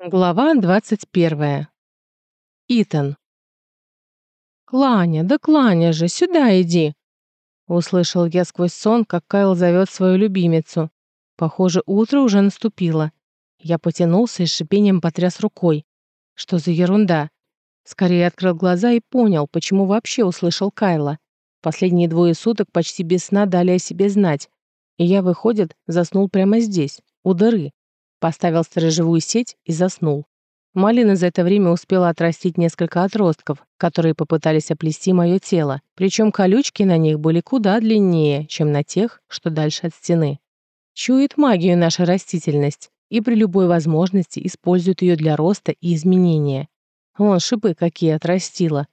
Глава 21. Итан. «Кланя, да Кланя же, сюда иди!» Услышал я сквозь сон, как Кайл зовет свою любимицу. Похоже, утро уже наступило. Я потянулся и шипением потряс рукой. Что за ерунда? Скорее открыл глаза и понял, почему вообще услышал Кайла. Последние двое суток почти без сна дали о себе знать. И я, выходит, заснул прямо здесь, у дыры. Поставил сторожевую сеть и заснул. Малина за это время успела отрастить несколько отростков, которые попытались оплести мое тело, причем колючки на них были куда длиннее, чем на тех, что дальше от стены. Чует магию наша растительность и при любой возможности использует ее для роста и изменения. Вон шипы какие отрастила.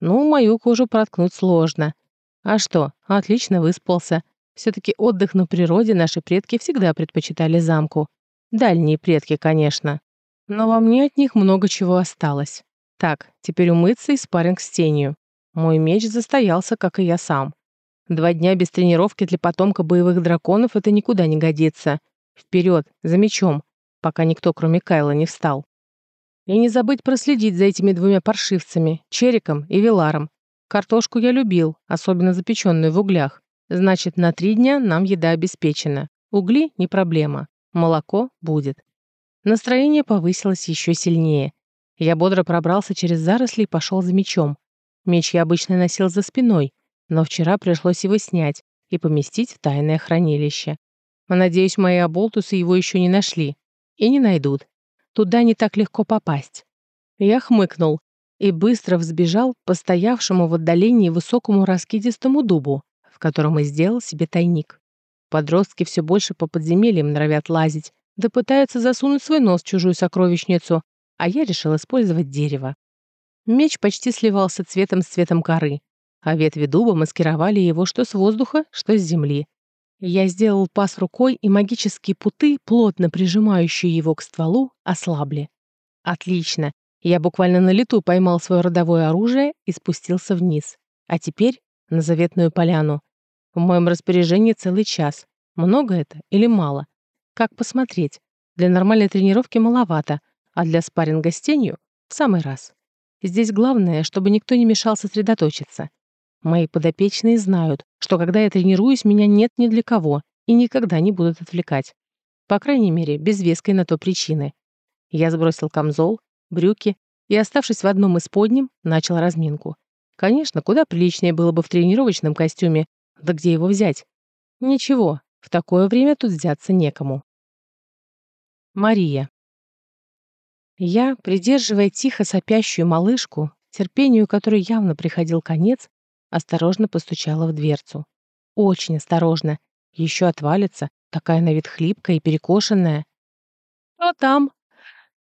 Ну, мою кожу проткнуть сложно. А что, отлично выспался. Все-таки отдых на природе наши предки всегда предпочитали замку. Дальние предки, конечно. Но во мне от них много чего осталось. Так, теперь умыться и спарринг с тенью. Мой меч застоялся, как и я сам. Два дня без тренировки для потомка боевых драконов это никуда не годится. Вперед, за мечом, пока никто, кроме Кайла, не встал. И не забыть проследить за этими двумя паршивцами, Чериком и Виларом. Картошку я любил, особенно запеченную в углях. Значит, на три дня нам еда обеспечена. Угли — не проблема. Молоко будет. Настроение повысилось еще сильнее. Я бодро пробрался через заросли и пошел за мечом. Меч я обычно носил за спиной, но вчера пришлось его снять и поместить в тайное хранилище. Надеюсь, мои оболтусы его еще не нашли. И не найдут. Туда не так легко попасть. Я хмыкнул и быстро взбежал по стоявшему в отдалении высокому раскидистому дубу, в котором и сделал себе тайник. Подростки все больше по подземельям норовят лазить, да пытаются засунуть свой нос в чужую сокровищницу, а я решил использовать дерево. Меч почти сливался цветом с цветом коры, а ветви дуба маскировали его что с воздуха, что с земли. Я сделал пас рукой, и магические путы, плотно прижимающие его к стволу, ослабли. Отлично. Я буквально на лету поймал свое родовое оружие и спустился вниз. А теперь на заветную поляну. В моем распоряжении целый час. Много это или мало? Как посмотреть? Для нормальной тренировки маловато, а для спарринга с тенью — в самый раз. Здесь главное, чтобы никто не мешал сосредоточиться. Мои подопечные знают, что когда я тренируюсь, меня нет ни для кого и никогда не будут отвлекать. По крайней мере, без веской на то причины. Я сбросил камзол, брюки и, оставшись в одном из подним, начал разминку. Конечно, куда приличнее было бы в тренировочном костюме, да где его взять? Ничего, в такое время тут взяться некому. Мария. Я, придерживая тихо сопящую малышку, терпению которой явно приходил конец, осторожно постучала в дверцу. Очень осторожно. Еще отвалится, такая на вид хлипкая и перекошенная. «Кто там?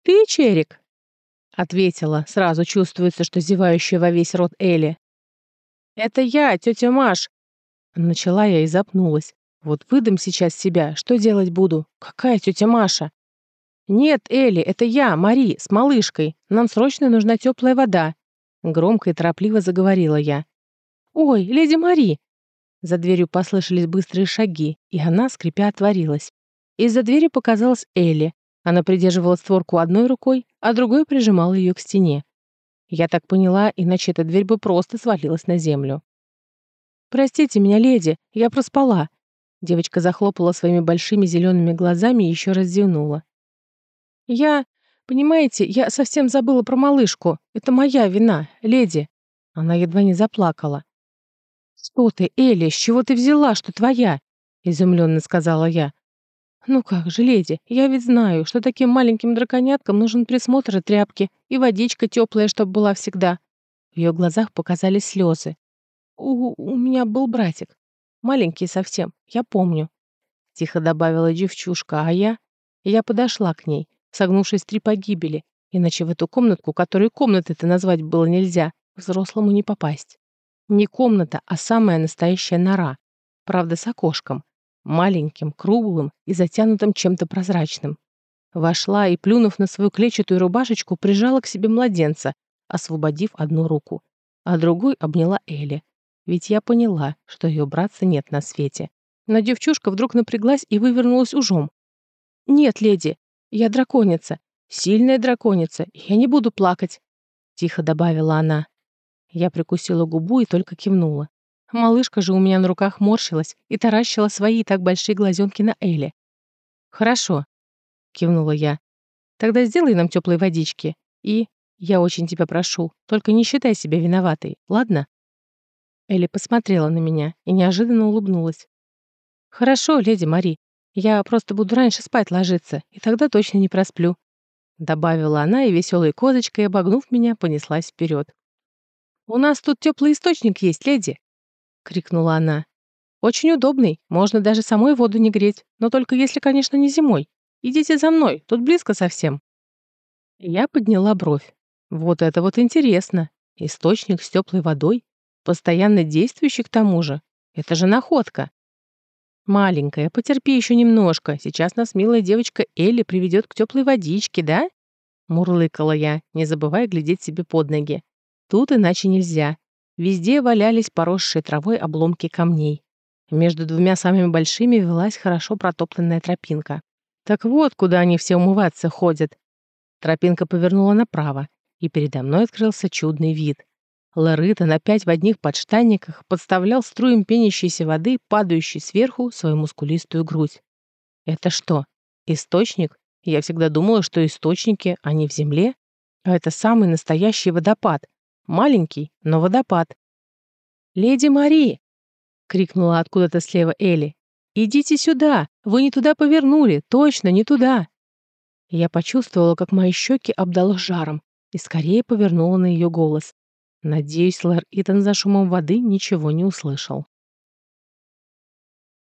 Ты, Черик?» Ответила, сразу чувствуется, что зевающая во весь рот Элли. «Это я, тетя Маш. Начала я и запнулась. Вот выдам сейчас себя, что делать буду? Какая тетя Маша? Нет, Элли, это я, Мари, с малышкой. Нам срочно нужна теплая вода. Громко и торопливо заговорила я. Ой, леди Мари! За дверью послышались быстрые шаги, и она, скрипя, отворилась. Из-за двери показалась Элли. Она придерживала створку одной рукой, а другой прижимала ее к стене. Я так поняла, иначе эта дверь бы просто свалилась на землю. «Простите меня, леди, я проспала». Девочка захлопала своими большими зелеными глазами и еще раз зевнула. «Я... Понимаете, я совсем забыла про малышку. Это моя вина, леди». Она едва не заплакала. «Что ты, Элли, с чего ты взяла, что твоя?» изумленно сказала я. «Ну как же, леди, я ведь знаю, что таким маленьким драконяткам нужен присмотр и тряпки, и водичка теплая, чтобы была всегда». В ее глазах показались слезы. У, у меня был братик. Маленький совсем, я помню. Тихо добавила девчушка, а я... Я подошла к ней, согнувшись три погибели, иначе в эту комнатку, которую комнатой-то назвать было нельзя, взрослому не попасть. Не комната, а самая настоящая нора. Правда, с окошком. Маленьким, круглым и затянутым чем-то прозрачным. Вошла и, плюнув на свою клетчатую рубашечку, прижала к себе младенца, освободив одну руку, а другой обняла Элли, ведь я поняла, что ее братца нет на свете. Но девчушка вдруг напряглась и вывернулась ужом. «Нет, леди, я драконица. Сильная драконица, я не буду плакать», — тихо добавила она. Я прикусила губу и только кивнула. Малышка же у меня на руках морщилась и таращила свои так большие глазенки на Элли. «Хорошо», — кивнула я. «Тогда сделай нам теплой водички. И, я очень тебя прошу, только не считай себя виноватой, ладно?» Элли посмотрела на меня и неожиданно улыбнулась. «Хорошо, леди Мари. Я просто буду раньше спать ложиться, и тогда точно не просплю», добавила она и веселой козочкой, обогнув меня, понеслась вперед. «У нас тут теплый источник есть, леди!» — крикнула она. «Очень удобный, можно даже самой воду не греть, но только если, конечно, не зимой. Идите за мной, тут близко совсем». Я подняла бровь. Вот это вот интересно. Источник с теплой водой, постоянно действующий к тому же. Это же находка. Маленькая, потерпи еще немножко. Сейчас нас милая девочка Элли приведет к теплой водичке, да? Мурлыкала я, не забывая глядеть себе под ноги. Тут иначе нельзя. Везде валялись поросшие травой обломки камней. Между двумя самыми большими велась хорошо протопленная тропинка. Так вот, куда они все умываться ходят. Тропинка повернула направо, и передо мной открылся чудный вид. Ларытон опять в одних подштанниках подставлял струем пенящейся воды, падающей сверху, свою мускулистую грудь. Это что, источник? Я всегда думала, что источники, они в земле. А это самый настоящий водопад. Маленький, но водопад. «Леди Мари!» — крикнула откуда-то слева Элли. «Идите сюда! Вы не туда повернули! Точно, не туда!» Я почувствовала, как мои щеки обдало жаром, и скорее повернула на ее голос. Надеюсь, Лэр Итан за шумом воды ничего не услышал.